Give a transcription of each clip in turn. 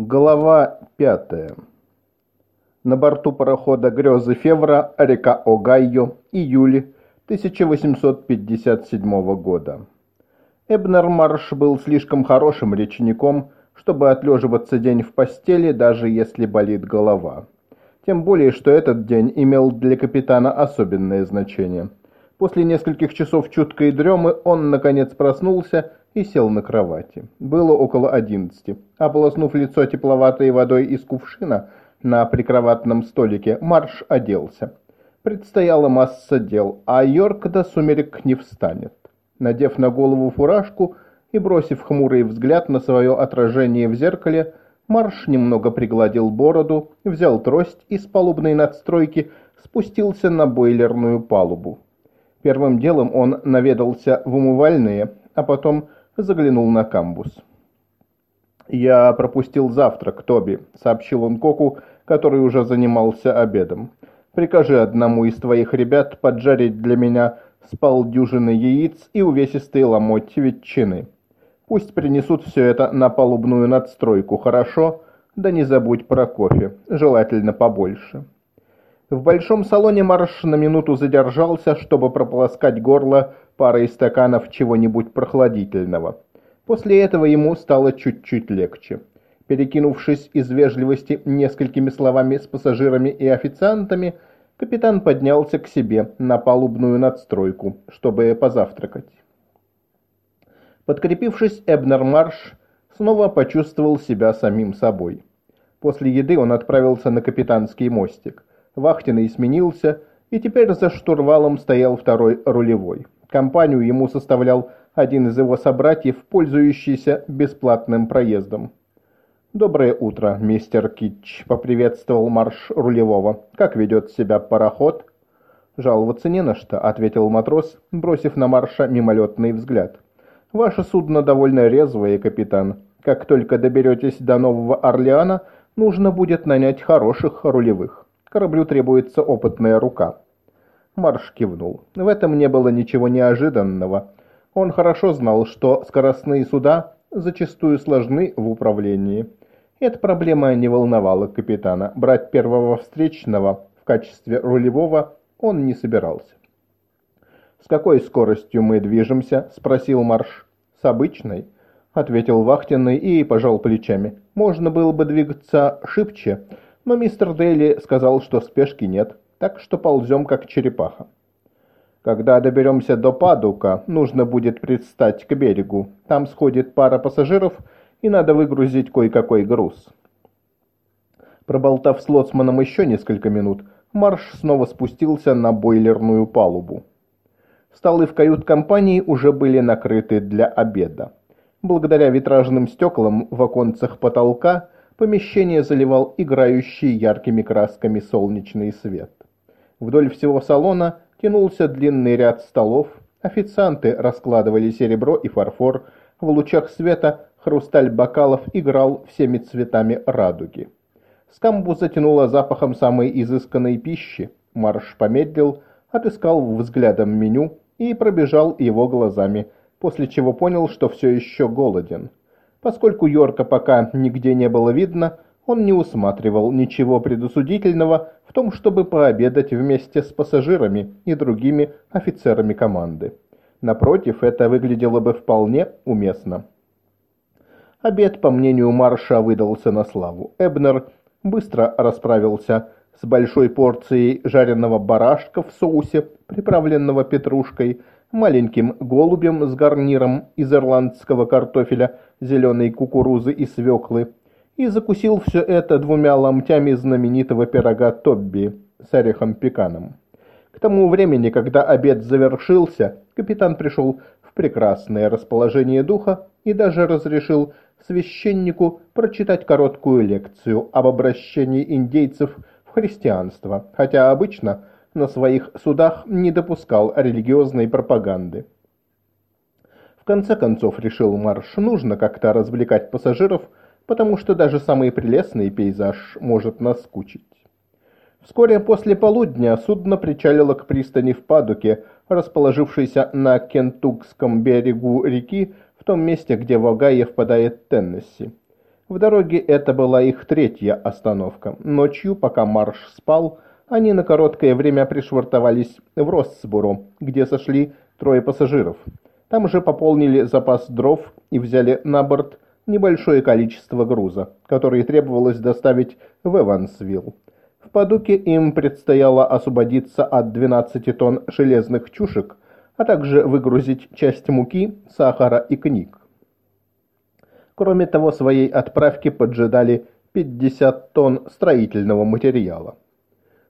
Глава пятая. На борту парохода «Грезы Февра», река Огайо, июль 1857 года. Эбнер Марш был слишком хорошим речником, чтобы отлеживаться день в постели, даже если болит голова. Тем более, что этот день имел для капитана особенное значение. После нескольких часов чуткой дремы он, наконец, проснулся и сел на кровати. Было около одиннадцати. Ополоснув лицо тепловатой водой из кувшина на прикроватном столике, Марш оделся. Предстояла масса дел, а Йорк до сумерек не встанет. Надев на голову фуражку и бросив хмурый взгляд на свое отражение в зеркале, Марш немного пригладил бороду, взял трость и с палубной надстройки спустился на бойлерную палубу. Первым делом он наведался в умывальные, а потом заглянул на камбус. «Я пропустил завтрак, Тоби», — сообщил он Коку, который уже занимался обедом. «Прикажи одному из твоих ребят поджарить для меня с полдюжины яиц и увесистые ломоть ветчины. Пусть принесут все это на палубную надстройку, хорошо? Да не забудь про кофе, желательно побольше». В большом салоне Марш на минуту задержался, чтобы прополоскать горло парой стаканов чего-нибудь прохладительного. После этого ему стало чуть-чуть легче. Перекинувшись из вежливости несколькими словами с пассажирами и официантами, капитан поднялся к себе на палубную надстройку, чтобы позавтракать. Подкрепившись, Эбнер Марш снова почувствовал себя самим собой. После еды он отправился на капитанский мостик. Вахтенный сменился, и теперь за штурвалом стоял второй рулевой. Компанию ему составлял один из его собратьев, пользующийся бесплатным проездом. «Доброе утро, мистер Китч», — поприветствовал марш рулевого. «Как ведет себя пароход?» «Жаловаться не на что», — ответил матрос, бросив на марша мимолетный взгляд. «Ваше судно довольно резвое, капитан. Как только доберетесь до Нового Орлеана, нужно будет нанять хороших рулевых». Кораблю требуется опытная рука». Марш кивнул. В этом не было ничего неожиданного. Он хорошо знал, что скоростные суда зачастую сложны в управлении. Эта проблема не волновала капитана. Брать первого встречного в качестве рулевого он не собирался. «С какой скоростью мы движемся?» – спросил Марш. «С обычной», – ответил вахтенный и пожал плечами. «Можно было бы двигаться шибче, но мистер Дейли сказал, что спешки нет, так что ползем как черепаха. Когда доберемся до Падука, нужно будет предстать к берегу. Там сходит пара пассажиров, и надо выгрузить кое-какой груз. Проболтав с лоцманом еще несколько минут, Марш снова спустился на бойлерную палубу. Столы в кают-компании уже были накрыты для обеда. Благодаря витражным стеклам в оконцах потолка помещение заливал играющий яркими красками солнечный свет. Вдоль всего салона тянулся длинный ряд столов, официанты раскладывали серебро и фарфор, в лучах света хрусталь бокалов играл всеми цветами радуги. Скамбу затянуло запахом самой изысканной пищи. Марш помедлил, отыскал взглядом меню и пробежал его глазами, после чего понял, что все еще голоден. Поскольку Йорка пока нигде не было видно, он не усматривал ничего предусудительного в том, чтобы пообедать вместе с пассажирами и другими офицерами команды. Напротив, это выглядело бы вполне уместно. Обед, по мнению Марша, выдался на славу. Эбнер быстро расправился с большой порцией жареного барашка в соусе, приправленного петрушкой, маленьким голубем с гарниром из ирландского картофеля, зеленой кукурузы и свеклы, и закусил все это двумя ломтями знаменитого пирога Тобби с орехом-пеканом. К тому времени, когда обед завершился, капитан пришел в прекрасное расположение духа и даже разрешил священнику прочитать короткую лекцию об обращении индейцев в христианство, хотя обычно – на своих судах не допускал религиозной пропаганды. В конце концов, решил Марш, нужно как-то развлекать пассажиров, потому что даже самый прелестный пейзаж может наскучить. Вскоре после полудня судно причалило к пристани в Падуке, расположившейся на Кентукском берегу реки, в том месте, где в Огайо впадает Теннесси. В дороге это была их третья остановка. Ночью, пока марш спал, они на короткое время пришвартовались в Россбуру, где сошли трое пассажиров. Там же пополнили запас дров и взяли на борт небольшое количество груза, который требовалось доставить в Эвансвилл. В Падуке им предстояло освободиться от 12 тонн железных чушек, а также выгрузить часть муки, сахара и книг. Кроме того, своей отправки поджидали 50 тонн строительного материала.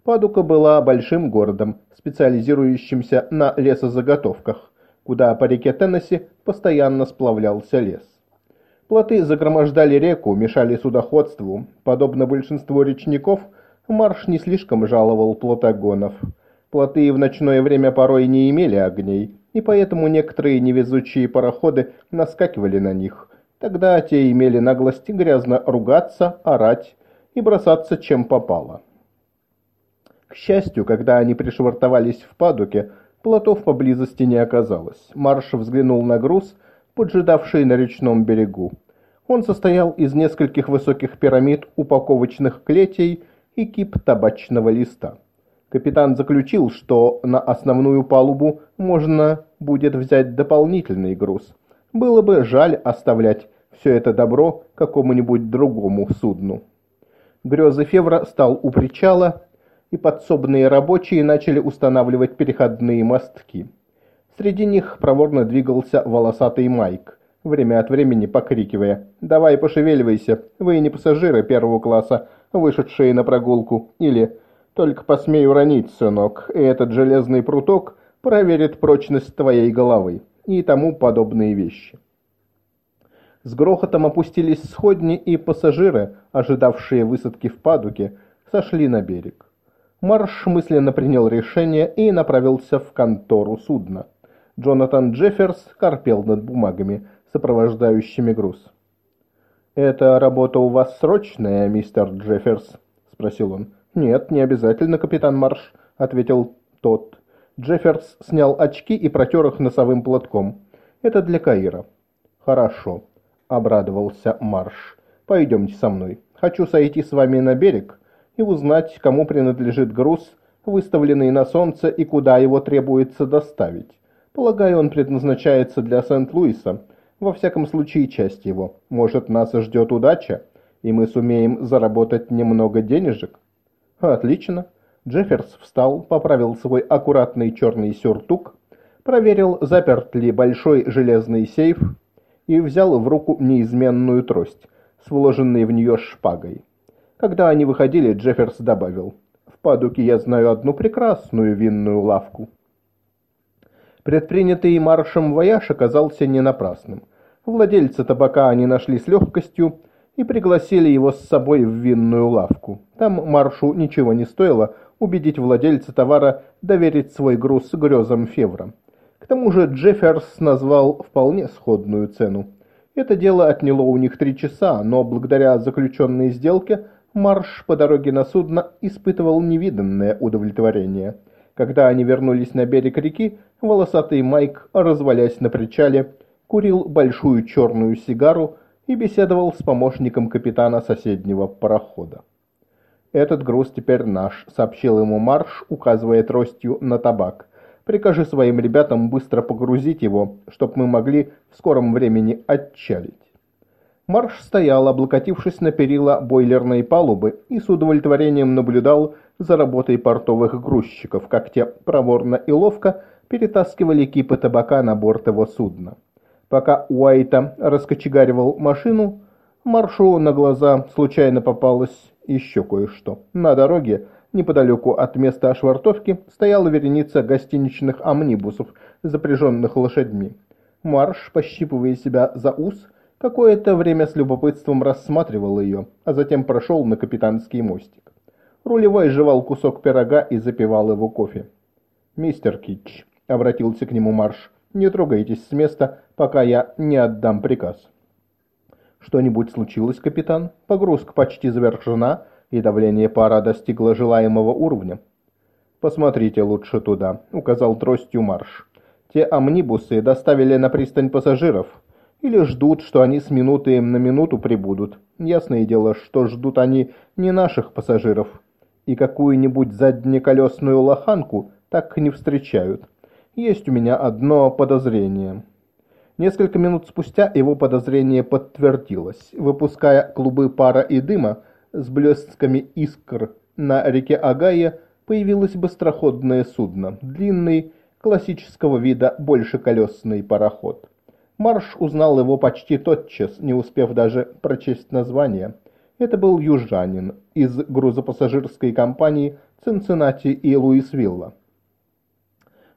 Падука была большим городом, специализирующимся на лесозаготовках, куда по реке Теннесси постоянно сплавлялся лес. Плоты загромождали реку, мешали судоходству. Подобно большинству речников, Марш не слишком жаловал плотогонов. Плоты в ночное время порой не имели огней, и поэтому некоторые невезучие пароходы наскакивали на них. Тогда те имели наглость грязно ругаться, орать и бросаться чем попало. К счастью, когда они пришвартовались в падуке, плотов поблизости не оказалось. Марш взглянул на груз – поджидавший на речном берегу. Он состоял из нескольких высоких пирамид упаковочных клетей и кип табачного листа. Капитан заключил, что на основную палубу можно будет взять дополнительный груз. Было бы жаль оставлять все это добро какому-нибудь другому судну. Грёзы Февра стал у причала, и подсобные рабочие начали устанавливать переходные мостки. Среди них проворно двигался волосатый Майк, время от времени покрикивая «Давай пошевеливайся, вы не пассажиры первого класса, вышедшие на прогулку» или «Только посмей уронить, сынок, и этот железный пруток проверит прочность твоей головы» и тому подобные вещи. С грохотом опустились сходни, и пассажиры, ожидавшие высадки в падуке, сошли на берег. Марш мысленно принял решение и направился в контору судна. Джонатан Джефферс корпел над бумагами, сопровождающими груз. «Эта работа у вас срочная, мистер Джефферс?» – спросил он. «Нет, не обязательно, капитан Марш», – ответил тот. Джефферс снял очки и протер их носовым платком. «Это для Каира». «Хорошо», – обрадовался Марш. «Пойдемте со мной. Хочу сойти с вами на берег и узнать, кому принадлежит груз, выставленный на солнце и куда его требуется доставить. Полагаю, он предназначается для Сент-Луиса. Во всяком случае, часть его. Может, нас ждет удача, и мы сумеем заработать немного денежек? Отлично. Джефферс встал, поправил свой аккуратный черный сюртук, проверил, заперт ли большой железный сейф, и взял в руку неизменную трость с вложенной в нее шпагой. Когда они выходили, Джефферс добавил, «В Падуке я знаю одну прекрасную винную лавку». Предпринятый Маршем вояж оказался не напрасным. Владельца табака они нашли с легкостью и пригласили его с собой в винную лавку. Там Маршу ничего не стоило убедить владельца товара доверить свой груз Грезам Февра. К тому же Джефферс назвал вполне сходную цену. Это дело отняло у них три часа, но благодаря заключенной сделке Марш по дороге на судно испытывал невиданное удовлетворение – когда они вернулись на берег реки, волосатый Майк, развалясь на причале, курил большую черную сигару и беседовал с помощником капитана соседнего парохода. «Этот груз теперь наш», — сообщил ему Марш, указывая тростью на табак. «Прикажи своим ребятам быстро погрузить его, чтоб мы могли в скором времени отчалить». Марш стоял, облокотившись на перила бойлерной палубы, и с удовлетворением наблюдал за работой портовых грузчиков, как те проворно и ловко перетаскивали кипы табака на борт его судна. Пока Уайта раскочегаривал машину, Маршу на глаза случайно попалось еще кое-что. На дороге, неподалеку от места швартовки, стояла вереница гостиничных амнибусов, запряженных лошадьми. Марш, пощипывая себя за ус, Какое-то время с любопытством рассматривал ее, а затем прошел на капитанский мостик. Рулевой жевал кусок пирога и запивал его кофе. «Мистер Китч», — обратился к нему Марш, — «не трогайтесь с места, пока я не отдам приказ». «Что-нибудь случилось, капитан? Погрузка почти завершена, и давление пара достигло желаемого уровня». «Посмотрите лучше туда», — указал тростью Марш. «Те амнибусы доставили на пристань пассажиров» Или ждут, что они с минуты на минуту прибудут. Ясное дело, что ждут они не наших пассажиров. И какую-нибудь заднеколесную лоханку так не встречают. Есть у меня одно подозрение. Несколько минут спустя его подозрение подтвердилось. Выпуская клубы пара и дыма с блестками искр на реке Агая, появилось быстроходное судно, длинный, классического вида большеколесный пароход. Марш узнал его почти тотчас, не успев даже прочесть название. Это был южанин из грузопассажирской компании Цинциннати и Луисвилла.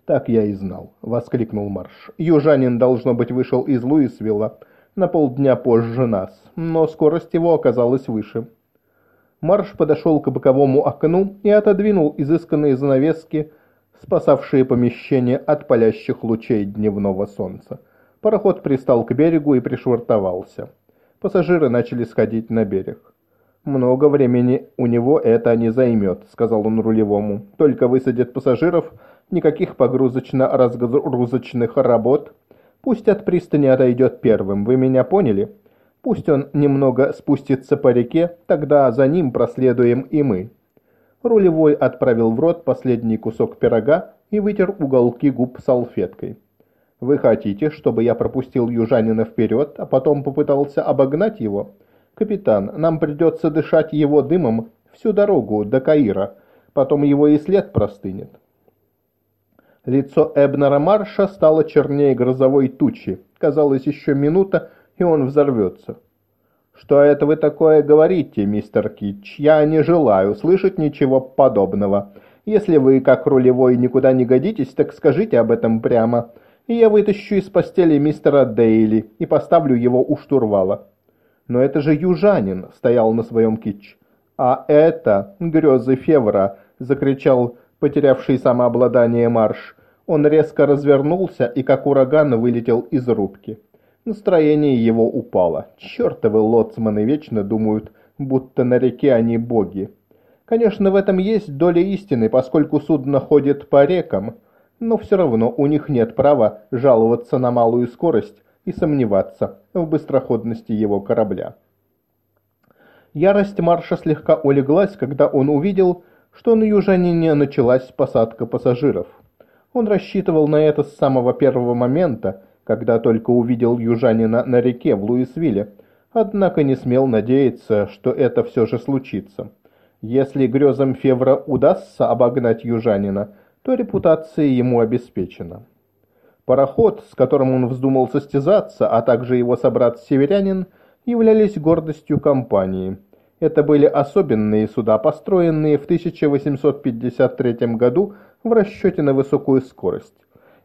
«Так я и знал», — воскликнул Марш. «Южанин, должно быть, вышел из Луисвилла на полдня позже нас, но скорость его оказалась выше». Марш подошел к боковому окну и отодвинул изысканные занавески, спасавшие помещение от палящих лучей дневного солнца. Пароход пристал к берегу и пришвартовался. Пассажиры начали сходить на берег. «Много времени у него это не займет», — сказал он рулевому. «Только высадят пассажиров, никаких погрузочно-разгрузочных работ. Пусть от пристани отойдет первым, вы меня поняли? Пусть он немного спустится по реке, тогда за ним проследуем и мы». Рулевой отправил в рот последний кусок пирога и вытер уголки губ салфеткой. «Вы хотите, чтобы я пропустил южанина вперед, а потом попытался обогнать его? Капитан, нам придется дышать его дымом всю дорогу до Каира, потом его и след простынет». Лицо Эбнера Марша стало чернее грозовой тучи. Казалось, еще минута, и он взорвется. «Что это вы такое говорите, мистер Китч? Я не желаю слышать ничего подобного. Если вы, как рулевой, никуда не годитесь, так скажите об этом прямо, и я вытащу из постели мистера Дейли и поставлю его у штурвала». «Но это же южанин», — стоял на своем Китч. «А это грезы Февра», — закричал потерявший самообладание марш. Он резко развернулся и как ураган вылетел из рубки. Настроение его упало. Чертовы лоцманы вечно думают, будто на реке они боги. Конечно, в этом есть доля истины, поскольку судно ходит по рекам, но все равно у них нет права жаловаться на малую скорость и сомневаться в быстроходности его корабля. Ярость Марша слегка улеглась, когда он увидел, что на южанине началась посадка пассажиров. Он рассчитывал на это с самого первого момента, когда только увидел южанина на реке в Луисвилле, однако не смел надеяться, что это все же случится. Если грезам Февра удастся обогнать южанина, то репутация ему обеспечена. Пароход, с которым он вздумал состязаться, а также его собрат-северянин, являлись гордостью компании – это были особенные суда, построенные в 1853 году в расчете на высокую скорость.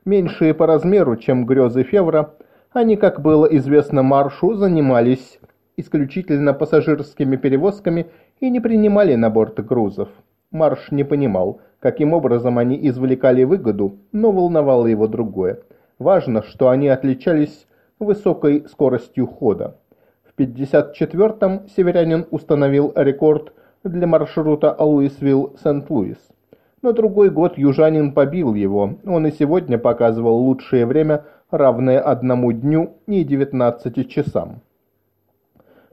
Меньшие по размеру, чем грезы Февра, они, как было известно Маршу, занимались исключительно пассажирскими перевозками и не принимали на борт грузов. Марш не понимал, каким образом они извлекали выгоду, но волновало его другое. Важно, что они отличались высокой скоростью хода. 54-м северянин установил рекорд для маршрута Луисвилл-Сент-Луис. На другой год южанин побил его, он и сегодня показывал лучшее время, равное одному дню и 19 часам.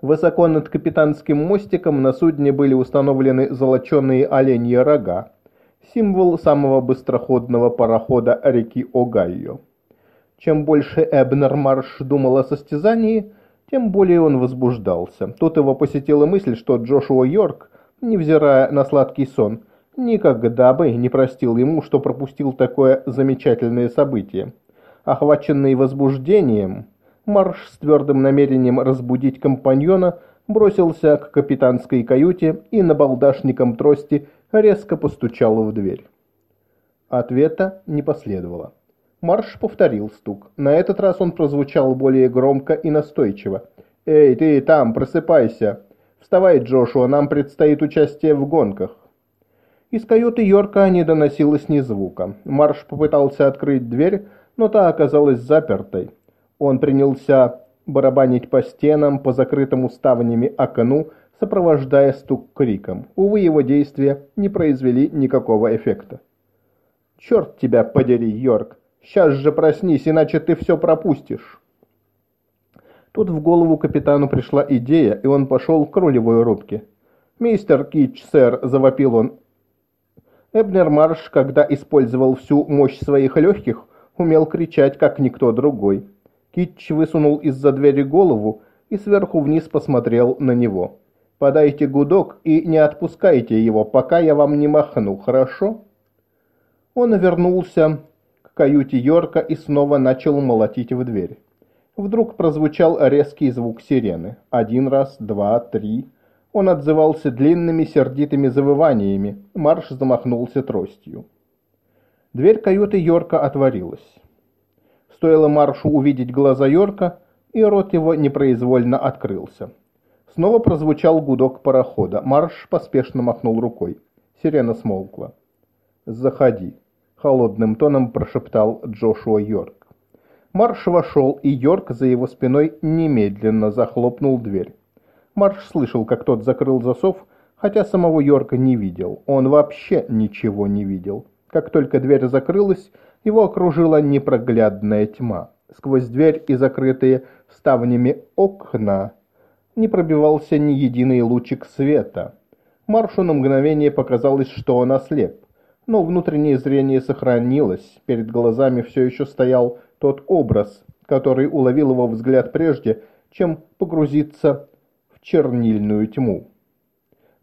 Высоко над капитанским мостиком на судне были установлены золоченые оленьи рога, символ самого быстроходного парохода реки Огайо. Чем больше Эбнер Марш думал о состязании, тем более он возбуждался. Тут его посетила мысль, что Джошуа Йорк, невзирая на сладкий сон, никогда бы не простил ему, что пропустил такое замечательное событие. Охваченный возбуждением, Марш с твердым намерением разбудить компаньона бросился к капитанской каюте и на балдашником трости резко постучал в дверь. Ответа не последовало. Марш повторил стук. На этот раз он прозвучал более громко и настойчиво. «Эй, ты там, просыпайся! Вставай, Джошуа, нам предстоит участие в гонках!» Из каюты Йорка не доносилось ни звука. Марш попытался открыть дверь, но та оказалась запертой. Он принялся барабанить по стенам, по закрытому ставнями окну, сопровождая стук криком. Увы, его действия не произвели никакого эффекта. «Черт тебя подери, Йорк! Сейчас же проснись, иначе ты все пропустишь. Тут в голову капитану пришла идея, и он пошел к рулевой рубке. «Мистер Китч, сэр!» – завопил он. Эбнер Марш, когда использовал всю мощь своих легких, умел кричать, как никто другой. Китч высунул из-за двери голову и сверху вниз посмотрел на него. «Подайте гудок и не отпускайте его, пока я вам не махну, хорошо?» Он вернулся к каюте Йорка и снова начал молотить в дверь. Вдруг прозвучал резкий звук сирены. Один раз, два, три. Он отзывался длинными сердитыми завываниями. Марш замахнулся тростью. Дверь каюты Йорка отворилась. Стоило Маршу увидеть глаза Йорка, и рот его непроизвольно открылся. Снова прозвучал гудок парохода. Марш поспешно махнул рукой. Сирена смолкла. «Заходи», — холодным тоном прошептал Джошуа Йорк. Марш вошел, и Йорк за его спиной немедленно захлопнул дверь. Марш слышал, как тот закрыл засов, хотя самого Йорка не видел. Он вообще ничего не видел. Как только дверь закрылась, его окружила непроглядная тьма. Сквозь дверь и закрытые ставнями окна не пробивался ни единый лучик света. Маршу на мгновение показалось, что он ослеп. Но внутреннее зрение сохранилось. Перед глазами все еще стоял тот образ, который уловил его взгляд прежде, чем погрузиться чернильную тьму.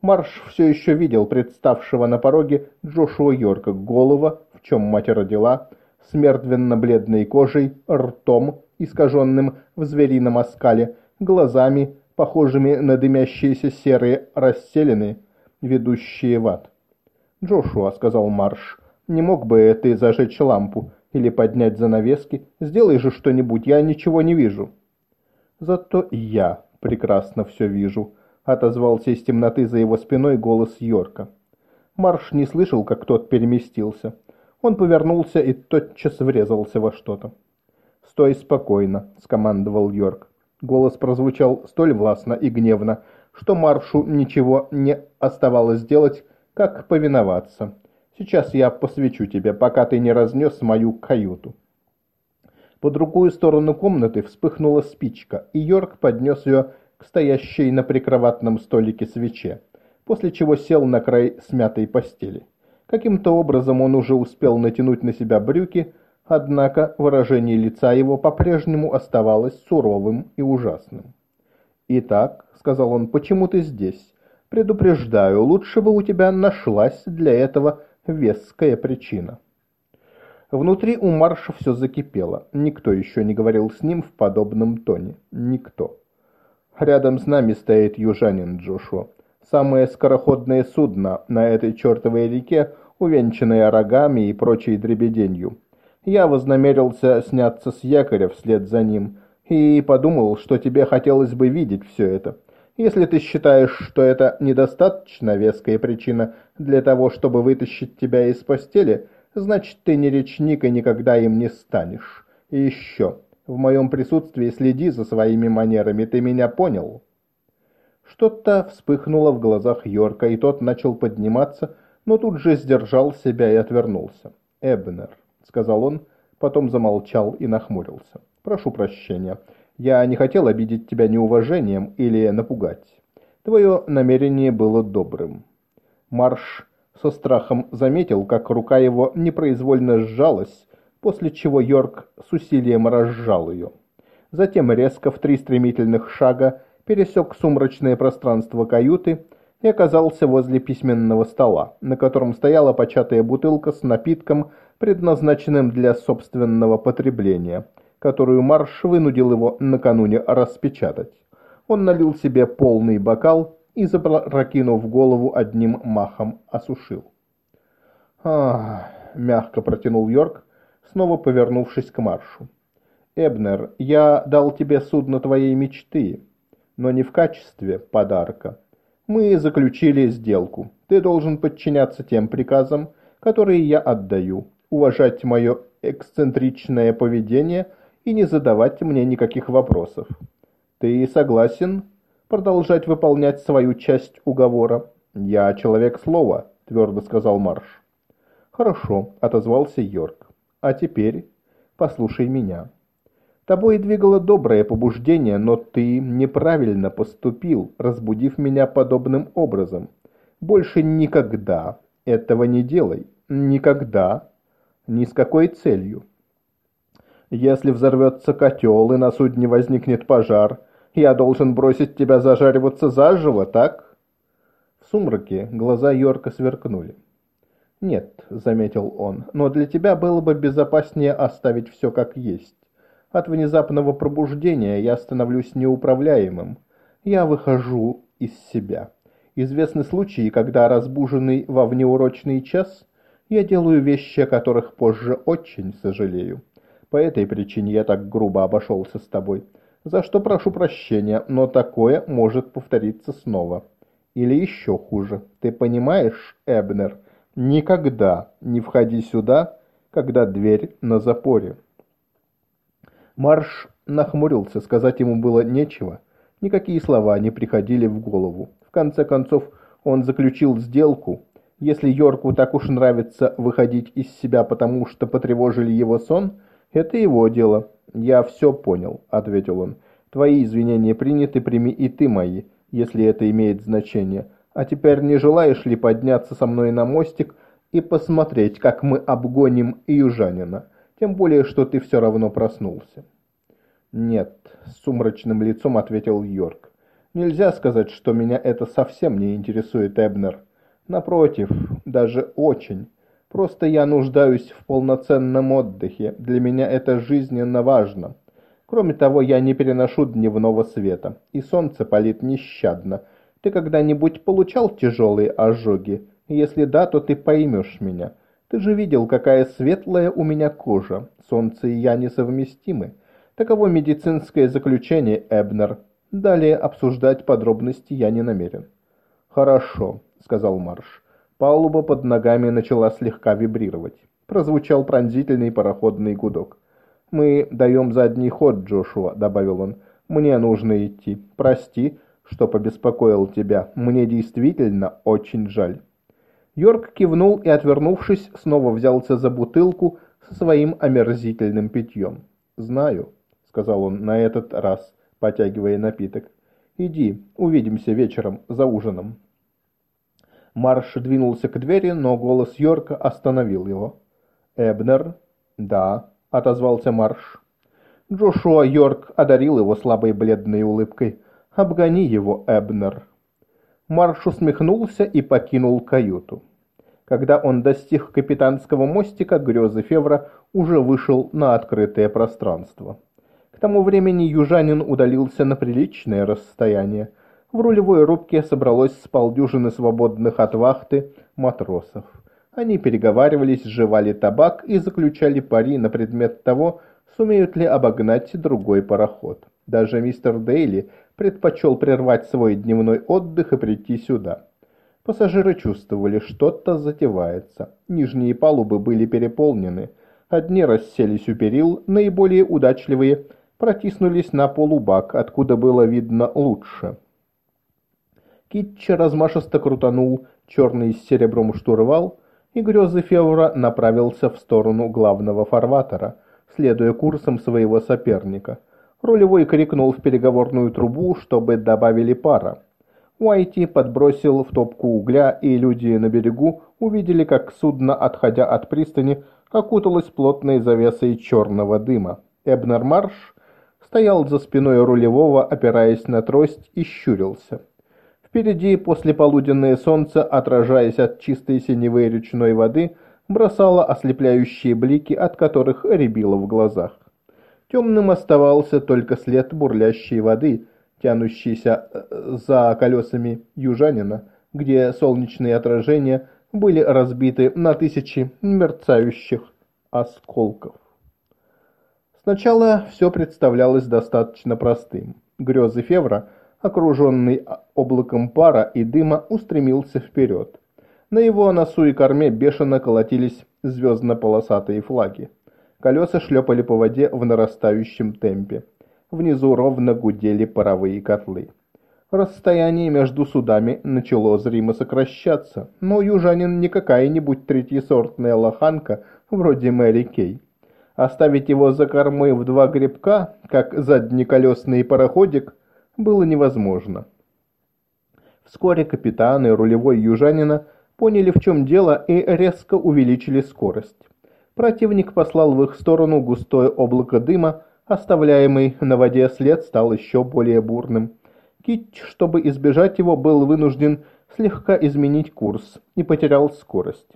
Марш все еще видел представшего на пороге Джошуа Йорка, голова, в чем мать родила, с мертвенно-бледной кожей, ртом, искаженным в зверином оскале, глазами, похожими на дымящиеся серые расселины, ведущие в ад. «Джошуа», — сказал Марш, — «не мог бы ты зажечь лампу или поднять занавески? Сделай же что-нибудь, я ничего не вижу». «Зато я прекрасно все вижу», — отозвался из темноты за его спиной голос Йорка. Марш не слышал, как тот переместился. Он повернулся и тотчас врезался во что-то. «Стой спокойно», — скомандовал Йорк. Голос прозвучал столь властно и гневно, что Маршу ничего не оставалось делать, как повиноваться. «Сейчас я посвечу тебе, пока ты не разнес мою каюту». По другую сторону комнаты вспыхнула спичка, и Йорк поднес ее к стоящей на прикроватном столике свече, после чего сел на край смятой постели. Каким-то образом он уже успел натянуть на себя брюки, однако выражение лица его по-прежнему оставалось суровым и ужасным. «Итак», — сказал он, — «почему ты здесь? Предупреждаю, лучше бы у тебя нашлась для этого веская причина». Внутри у Марша все закипело. Никто еще не говорил с ним в подобном тоне. Никто. Рядом с нами стоит южанин Джошуа. Самое скороходное судно на этой чертовой реке, увенчанное рогами и прочей дребеденью. Я вознамерился сняться с якоря вслед за ним и подумал, что тебе хотелось бы видеть все это. Если ты считаешь, что это недостаточно веская причина для того, чтобы вытащить тебя из постели – значит, ты не речник и никогда им не станешь. И еще, в моем присутствии следи за своими манерами, ты меня понял?» Что-то вспыхнуло в глазах Йорка, и тот начал подниматься, но тут же сдержал себя и отвернулся. «Эбнер», — сказал он, потом замолчал и нахмурился. «Прошу прощения, я не хотел обидеть тебя неуважением или напугать. Твое намерение было добрым». Марш со страхом заметил, как рука его непроизвольно сжалась, после чего Йорк с усилием разжал ее. Затем резко в три стремительных шага пересек сумрачное пространство каюты и оказался возле письменного стола, на котором стояла початая бутылка с напитком, предназначенным для собственного потребления, которую Марш вынудил его накануне распечатать. Он налил себе полный бокал и, запрокинув голову, одним махом осушил. «Ах!» — мягко протянул Йорк, снова повернувшись к Маршу. «Эбнер, я дал тебе судно твоей мечты, но не в качестве подарка. Мы заключили сделку. Ты должен подчиняться тем приказам, которые я отдаю, уважать мое эксцентричное поведение и не задавать мне никаких вопросов. Ты согласен продолжать выполнять свою часть уговора. «Я человек слова», — твердо сказал Марш. «Хорошо», — отозвался Йорк. «А теперь послушай меня. Тобой двигало доброе побуждение, но ты неправильно поступил, разбудив меня подобным образом. Больше никогда этого не делай. Никогда. Ни с какой целью. Если взорвется котел и на судне возникнет пожар, я должен бросить тебя зажариваться заживо, так? В сумраке глаза Йорка сверкнули. «Нет», — заметил он, — «но для тебя было бы безопаснее оставить все как есть. От внезапного пробуждения я становлюсь неуправляемым. Я выхожу из себя. Известны случаи, когда, разбуженный во внеурочный час, я делаю вещи, о которых позже очень сожалею. По этой причине я так грубо обошелся с тобой. За что прошу прощения, но такое может повториться снова. Или еще хуже. Ты понимаешь, Эбнер, никогда не входи сюда, когда дверь на запоре. Марш нахмурился, сказать ему было нечего. Никакие слова не приходили в голову. В конце концов, он заключил сделку. Если Йорку так уж нравится выходить из себя, потому что потревожили его сон – «Это его дело». «Я все понял», — ответил он. «Твои извинения приняты, прими и ты мои, если это имеет значение. А теперь не желаешь ли подняться со мной на мостик и посмотреть, как мы обгоним южанина? Тем более, что ты все равно проснулся». «Нет», — с сумрачным лицом ответил Йорк. «Нельзя сказать, что меня это совсем не интересует, Эбнер. Напротив, даже очень. Просто я нуждаюсь в полноценном отдыхе. Для меня это жизненно важно. Кроме того, я не переношу дневного света, и солнце палит нещадно. Ты когда-нибудь получал тяжелые ожоги? Если да, то ты поймешь меня. Ты же видел, какая светлая у меня кожа. Солнце и я несовместимы. Таково медицинское заключение, Эбнер. Далее обсуждать подробности я не намерен. «Хорошо», — сказал Марш. Палуба под ногами начала слегка вибрировать. Прозвучал пронзительный пароходный гудок. «Мы даем задний ход, Джошуа», — добавил он. «Мне нужно идти. Прости, что побеспокоил тебя. Мне действительно очень жаль». Йорк кивнул и, отвернувшись, снова взялся за бутылку со своим омерзительным питьем. «Знаю», — сказал он на этот раз, потягивая напиток. «Иди, увидимся вечером за ужином». Марш двинулся к двери, но голос Йорка остановил его. «Эбнер?» «Да», — отозвался Марш. Джошуа Йорк одарил его слабой бледной улыбкой. «Обгони его, Эбнер». Марш усмехнулся и покинул каюту. Когда он достиг капитанского мостика, грезы Февра уже вышел на открытое пространство. К тому времени южанин удалился на приличное расстояние, в рулевой рубке собралось с полдюжины свободных от вахты матросов. Они переговаривались, жевали табак и заключали пари на предмет того, сумеют ли обогнать другой пароход. Даже мистер Дейли предпочел прервать свой дневной отдых и прийти сюда. Пассажиры чувствовали, что-то затевается. Нижние палубы были переполнены. Одни расселись у перил, наиболее удачливые протиснулись на полубак, откуда было видно лучше. Китча размашисто крутанул черный с серебром штурвал, и грезы Февра направился в сторону главного фарватера, следуя курсом своего соперника. Рулевой крикнул в переговорную трубу, чтобы добавили пара. Уайти подбросил в топку угля, и люди на берегу увидели, как судно, отходя от пристани, окуталось плотной завесой черного дыма. Эбнер Марш стоял за спиной рулевого, опираясь на трость, и щурился. Впереди послеполуденное солнце, отражаясь от чистой синевой речной воды, бросало ослепляющие блики, от которых рябило в глазах. Темным оставался только след бурлящей воды, тянущийся э, за колесами южанина, где солнечные отражения были разбиты на тысячи мерцающих осколков. Сначала все представлялось достаточно простым. Грезы Февра – окруженный облаком пара и дыма, устремился вперед. На его носу и корме бешено колотились звездно-полосатые флаги. Колеса шлепали по воде в нарастающем темпе. Внизу ровно гудели паровые котлы. Расстояние между судами начало зримо сокращаться, но южанин не какая-нибудь третьесортная лоханка, вроде Мэри Кей. Оставить его за кормой в два гребка, как заднеколесный пароходик, было невозможно. Вскоре капитан и рулевой южанина поняли, в чем дело, и резко увеличили скорость. Противник послал в их сторону густое облако дыма, оставляемый на воде след стал еще более бурным. Китч, чтобы избежать его, был вынужден слегка изменить курс и потерял скорость.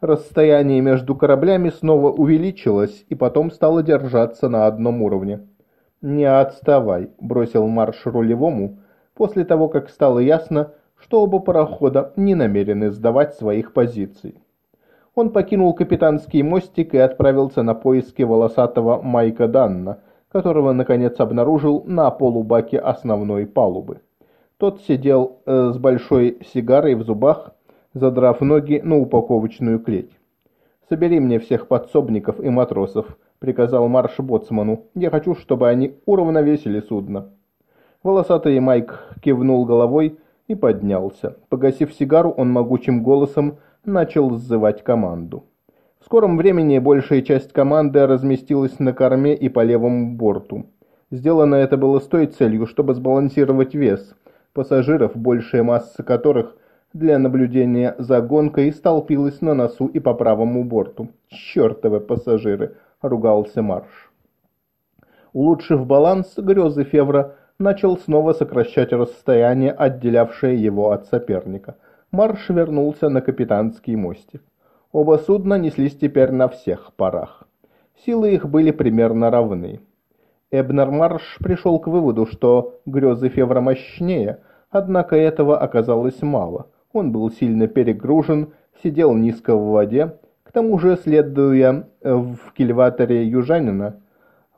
Расстояние между кораблями снова увеличилось и потом стало держаться на одном уровне. «Не отставай», — бросил марш рулевому, после того, как стало ясно, что оба парохода не намерены сдавать своих позиций. Он покинул капитанский мостик и отправился на поиски волосатого Майка Данна, которого, наконец, обнаружил на полубаке основной палубы. Тот сидел э, с большой сигарой в зубах, задрав ноги на упаковочную клеть. «Собери мне всех подсобников и матросов», — приказал Марш боцману. «Я хочу, чтобы они уравновесили судно». Волосатый Майк кивнул головой и поднялся. Погасив сигару, он могучим голосом начал сзывать команду. Скором времени большая часть команды разместилась на корме и по левому борту. Сделано это было с той целью, чтобы сбалансировать вес пассажиров, большая масса которых для наблюдения за гонкой столпилась на носу и по правому борту. «Чертовы пассажиры!» — ругался Марш. Улучшив баланс, грезы Февра начал снова сокращать расстояние, отделявшее его от соперника. Марш вернулся на капитанский мостик. Оба судна неслись теперь на всех парах. Силы их были примерно равны. Эбнер Марш пришел к выводу, что грезы Февра мощнее, однако этого оказалось мало. Он был сильно перегружен, сидел низко в воде, к тому же, следуя в кильваторе южанина,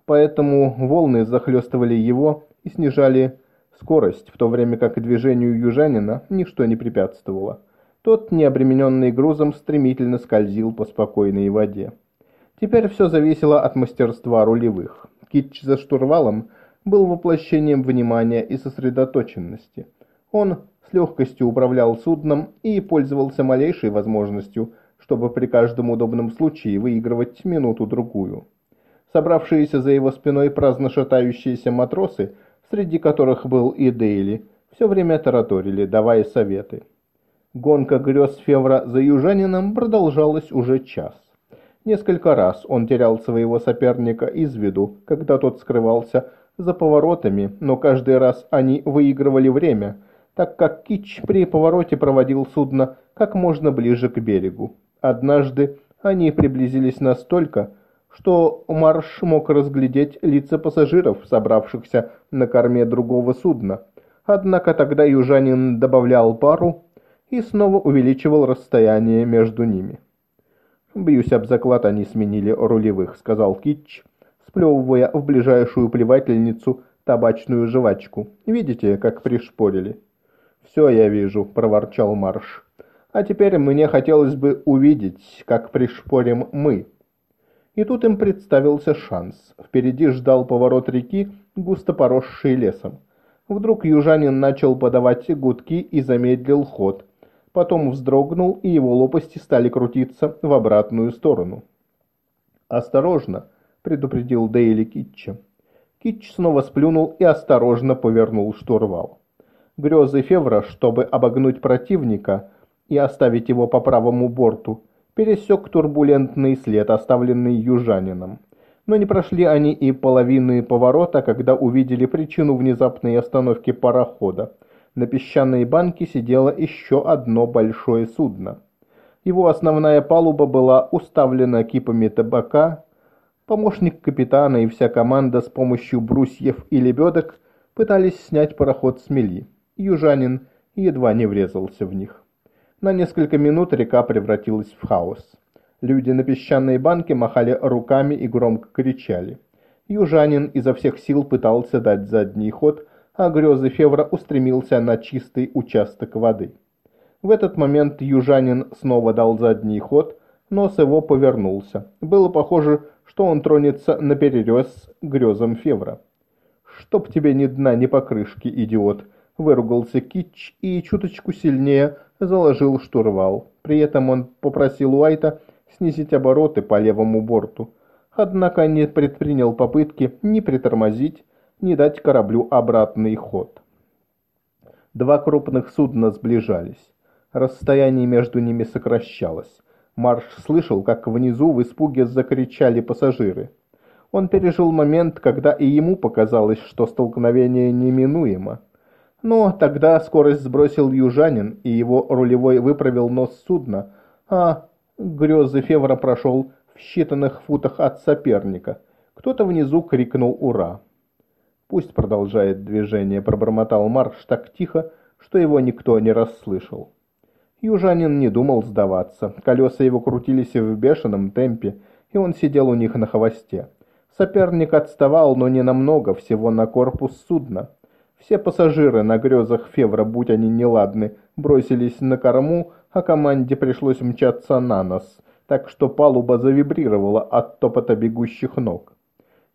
поэтому волны захлестывали его и снижали скорость, в то время как движению южанина ничто не препятствовало. Тот, не обремененный грузом, стремительно скользил по спокойной воде. Теперь все зависело от мастерства рулевых. Китч за штурвалом был воплощением внимания и сосредоточенности. Он с легкостью управлял судном и пользовался малейшей возможностью, чтобы при каждом удобном случае выигрывать минуту-другую. Собравшиеся за его спиной праздно шатающиеся матросы, среди которых был и Дейли, все время тараторили, давая советы. Гонка грез Февра за южанином продолжалась уже час. Несколько раз он терял своего соперника из виду, когда тот скрывался за поворотами, но каждый раз они выигрывали время, так как Кич при повороте проводил судно как можно ближе к берегу. Однажды они приблизились настолько, что Марш мог разглядеть лица пассажиров, собравшихся на корме другого судна. Однако тогда южанин добавлял пару и снова увеличивал расстояние между ними. «Бьюсь об заклад, они сменили рулевых», — сказал Китч, сплевывая в ближайшую плевательницу табачную жвачку. «Видите, как пришпорили?» «Все я вижу», — проворчал Марш. «А теперь мне хотелось бы увидеть, как пришпорим мы». И тут им представился шанс. Впереди ждал поворот реки, густо поросший лесом. Вдруг южанин начал подавать гудки и замедлил ход, потом вздрогнул, и его лопасти стали крутиться в обратную сторону. «Осторожно!» — предупредил Дейли Китча. Китч снова сплюнул и осторожно повернул штурвал. Грезы Февра, чтобы обогнуть противника и оставить его по правому борту, пересек турбулентный след, оставленный южанином. Но не прошли они и половины поворота, когда увидели причину внезапной остановки парохода — на песчаной банке сидело еще одно большое судно. Его основная палуба была уставлена кипами табака. Помощник капитана и вся команда с помощью брусьев и лебедок пытались снять пароход с мели. Южанин едва не врезался в них. На несколько минут река превратилась в хаос. Люди на песчаной банке махали руками и громко кричали. Южанин изо всех сил пытался дать задний ход, а грезы Февра устремился на чистый участок воды. В этот момент южанин снова дал задний ход, нос его повернулся. Было похоже, что он тронется наперерез грезам Февра. «Чтоб тебе ни дна, ни покрышки, идиот!» — выругался Китч и чуточку сильнее заложил штурвал. При этом он попросил Уайта снизить обороты по левому борту. однако не предпринял попытки ни притормозить, ни дать кораблю обратный ход. Два крупных судна сближались. Расстояние между ними сокращалось. Марш слышал, как внизу в испуге закричали пассажиры. Он пережил момент, когда и ему показалось, что столкновение неминуемо. Но тогда скорость сбросил южанин, и его рулевой выправил нос судна, а грезы Февра прошел в считанных футах от соперника. Кто-то внизу крикнул «Ура!». «Пусть продолжает движение», — пробормотал Марш так тихо, что его никто не расслышал. Южанин не думал сдаваться. Колеса его крутились в бешеном темпе, и он сидел у них на хвосте. Соперник отставал, но не намного, всего на корпус судна. Все пассажиры на грезах Февра, будь они неладны, бросились на корму, а команде пришлось мчаться на нос, так что палуба завибрировала от топота бегущих ног.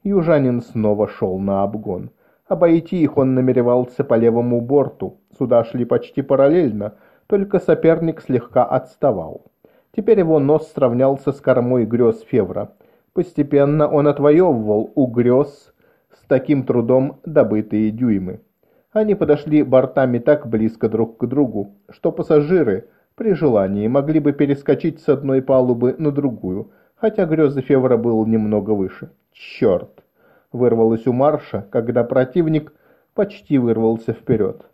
Южанин снова шел на обгон. Обойти их он намеревался по левому борту. Сюда шли почти параллельно, только соперник слегка отставал. Теперь его нос сравнялся с кормой грез Февра. Постепенно он отвоевывал у грез с таким трудом добытые дюймы. Они подошли бортами так близко друг к другу, что пассажиры при желании могли бы перескочить с одной палубы на другую, хотя грезы Февра был немного выше. «Черт!» — вырвалось у Марша, когда противник почти вырвался вперед.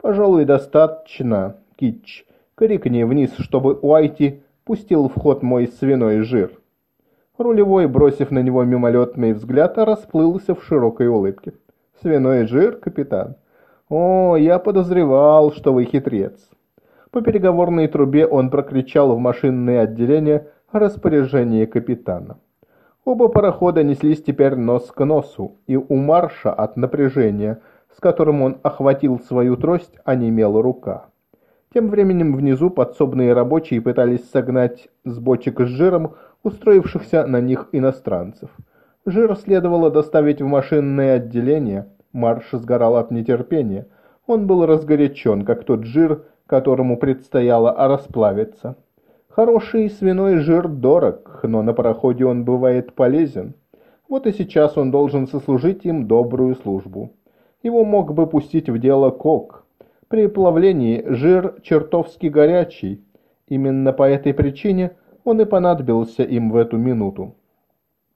«Пожалуй, достаточно, Китч. Крикни вниз, чтобы Уайти пустил в ход мой свиной жир». Рулевой, бросив на него мимолетный взгляд, расплылся в широкой улыбке. «Свиной жир, капитан? О, я подозревал, что вы хитрец». По переговорной трубе он прокричал в машинное отделение распоряжение капитана. Оба парохода неслись теперь нос к носу, и у Марша от напряжения, с которым он охватил свою трость, онемела рука. Тем временем внизу подсобные рабочие пытались согнать с бочек с жиром устроившихся на них иностранцев. Жир следовало доставить в машинное отделение. Марш сгорал от нетерпения. Он был разгорячен, как тот жир, которому предстояло расплавиться. Хороший свиной жир дорог, но на пароходе он бывает полезен. Вот и сейчас он должен сослужить им добрую службу. Его мог бы пустить в дело кок. При плавлении жир чертовски горячий. Именно по этой причине он и понадобился им в эту минуту.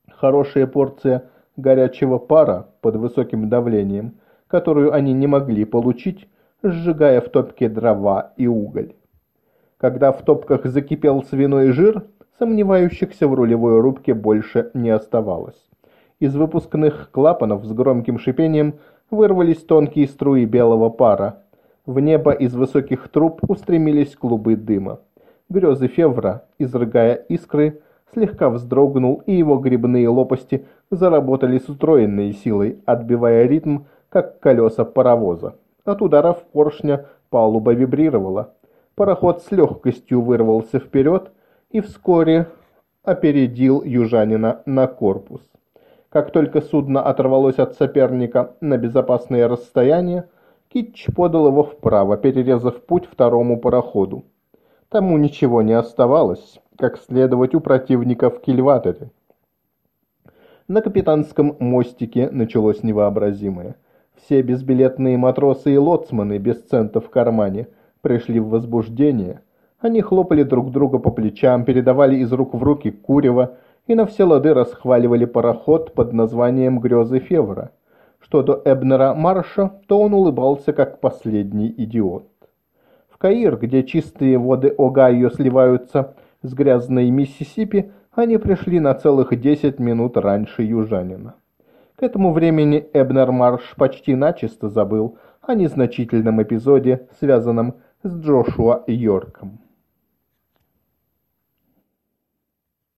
Хорошая порция горячего пара под высоким давлением, которую они не могли получить, сжигая в топке дрова и уголь. Когда в топках закипел свиной жир, сомневающихся в рулевой рубке больше не оставалось. Из выпускных клапанов с громким шипением вырвались тонкие струи белого пара. В небо из высоких труб устремились клубы дыма. Грезы Февра, изрыгая искры, слегка вздрогнул, и его грибные лопасти заработали с утроенной силой, отбивая ритм, как колеса паровоза. От ударов поршня палуба вибрировала. Пароход с легкостью вырвался вперед и вскоре опередил южанина на корпус. Как только судно оторвалось от соперника на безопасное расстояние, Китч подал его вправо, перерезав путь второму пароходу. Тому ничего не оставалось, как следовать у противника в кильватере. На капитанском мостике началось невообразимое. Все безбилетные матросы и лоцманы без цента в кармане – пришли в возбуждение. Они хлопали друг друга по плечам, передавали из рук в руки курево и на все лады расхваливали пароход под названием «Грезы Февра». Что до Эбнера Марша, то он улыбался как последний идиот. В Каир, где чистые воды Огайо сливаются с грязной Миссисипи, они пришли на целых 10 минут раньше южанина. К этому времени Эбнер Марш почти начисто забыл о незначительном эпизоде, связанном с Джошуа Йорком.